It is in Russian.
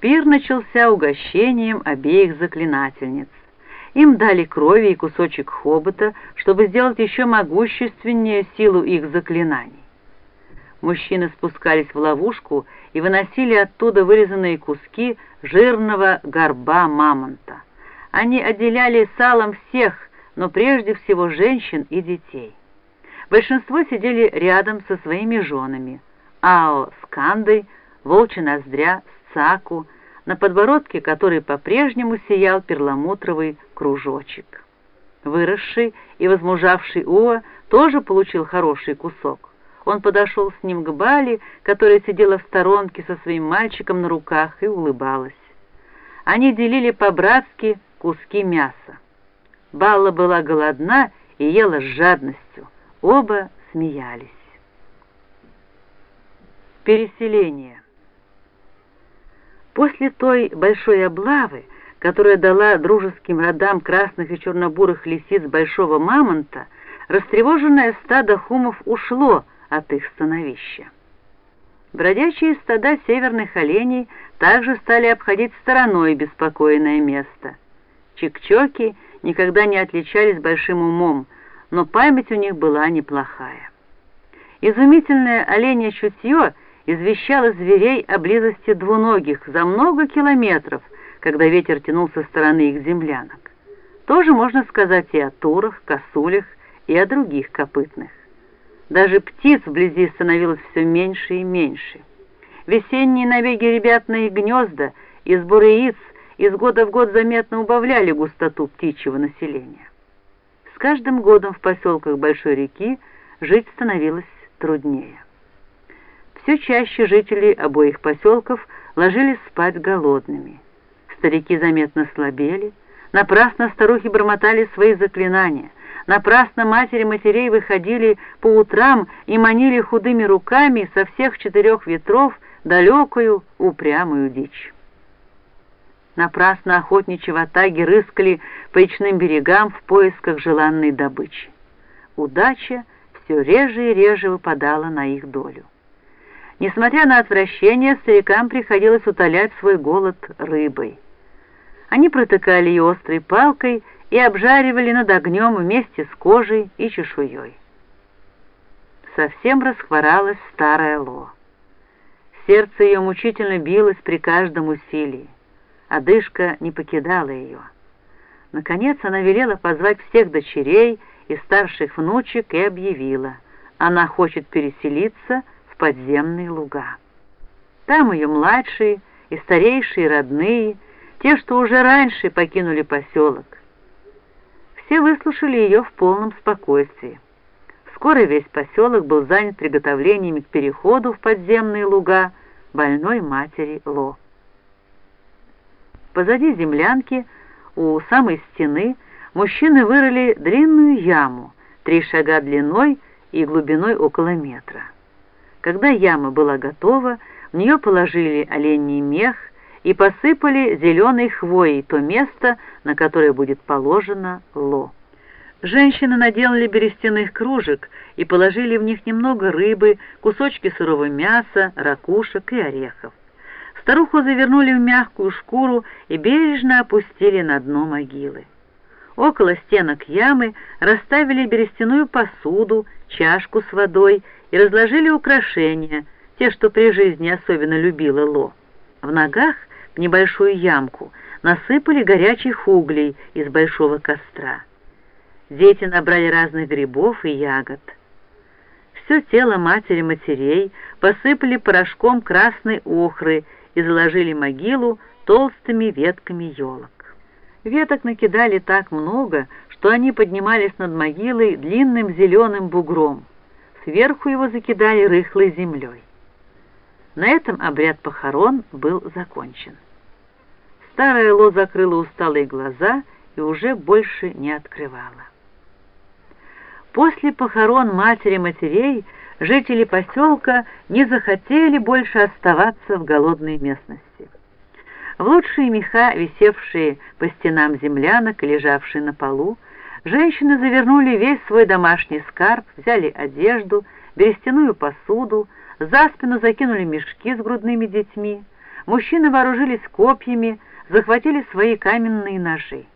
Пир начался угощением обеих заклинательниц. Им дали крови и кусочек хобота, чтобы сделать еще могущественнее силу их заклинаний. Мужчины спускались в ловушку и выносили оттуда вырезанные куски жирного горба мамонта. Они отделяли салом всех, но прежде всего женщин и детей. Большинство сидели рядом со своими женами. Ао с Кандой, Волчья Ноздря с Цаку, на подбородке которой по-прежнему сиял перламутровый кружочек. Выросший и возмужавший Уа тоже получил хороший кусок. Он подошел с ним к Бали, которая сидела в сторонке со своим мальчиком на руках и улыбалась. Они делили по-братски куски мяса. Балла была голодна и ела с жадностью. Оба смеялись. Переселение. После той большой облавы, которая дала дружеским родам красных и чернобурых лисиц большого мамонта, растревоженное стадо хумов ушло от их становища. Бродячие стада северных оленей также стали обходить стороной беспокойное место. Чикчоки никогда не отличались большим умом, но память у них была неплохая. Изумительное оленье чутье извещало зверей о близости двуногих за много километров, когда ветер тянул со стороны их землянок. Тоже можно сказать и о турах, косулях и о других копытных. Даже птиц вблизи становилось все меньше и меньше. Весенние набеги ребят на их гнезда и сборы яиц из года в год заметно убавляли густоту птичьего населения. С каждым годом в поселках Большой реки жить становилось труднее. Все чаще жители обоих поселков ложились спать голодными. Старики заметно слабели, напрасно старухи бормотали свои заклинания, напрасно матери матерей выходили по утрам и манили худыми руками со всех четырех ветров далекую упрямую дичь. Напрасно охотничьи ватаги рыскали по речным берегам в поисках желанной добычи. Удача все реже и реже выпадала на их долю. Несмотря на отвращение, старикам приходилось утолять свой голод рыбой. Они протыкали ее острой палкой и обжаривали над огнем вместе с кожей и чешуей. Совсем расхворалась старая Ло. Сердце ее мучительно билось при каждом усилии. Одышка не покидала ее. Наконец она велела позвать всех дочерей и старших внучек и объявила, она хочет переселиться подземные луга. Там ее младшие и старейшие родные, те, что уже раньше покинули поселок. Все выслушали ее в полном спокойствии. Скоро весь поселок был занят приготовлениями к переходу в подземные луга больной матери Ло. Позади землянки, у самой стены, мужчины вырыли длинную яму, три шага длиной и глубиной около метра. Когда яма была готова, в нее положили оленей мех и посыпали зеленой хвоей то место, на которое будет положено ло. Женщины наделали берестяных кружек и положили в них немного рыбы, кусочки сырого мяса, ракушек и орехов. Старуху завернули в мягкую шкуру и бережно опустили на дно могилы. Около стенок ямы расставили берестяную посуду, чашку с водой и разложили украшения, те, что при жизни особенно любила Ло. В ногах в небольшую ямку насыпали горячих углей из большого костра. Дети набрали разных грибов и ягод. Все тело матери-матерей посыпали порошком красной охры и заложили могилу толстыми ветками елок. Веток накидали так много, что они поднимались над могилой длинным зеленым бугром. Сверху его закидали рыхлой землей. На этом обряд похорон был закончен. Старая Ло закрыла усталые глаза и уже больше не открывала. После похорон матери матерей жители поселка не захотели больше оставаться в голодной местности. В лучшие меха, висевшие по стенам землянок и лежавшие на полу, женщины завернули весь свой домашний скарб, взяли одежду, берестяную посуду, за спину закинули мешки с грудными детьми. Мужчины вооружились копьями, захватили свои каменные ножи.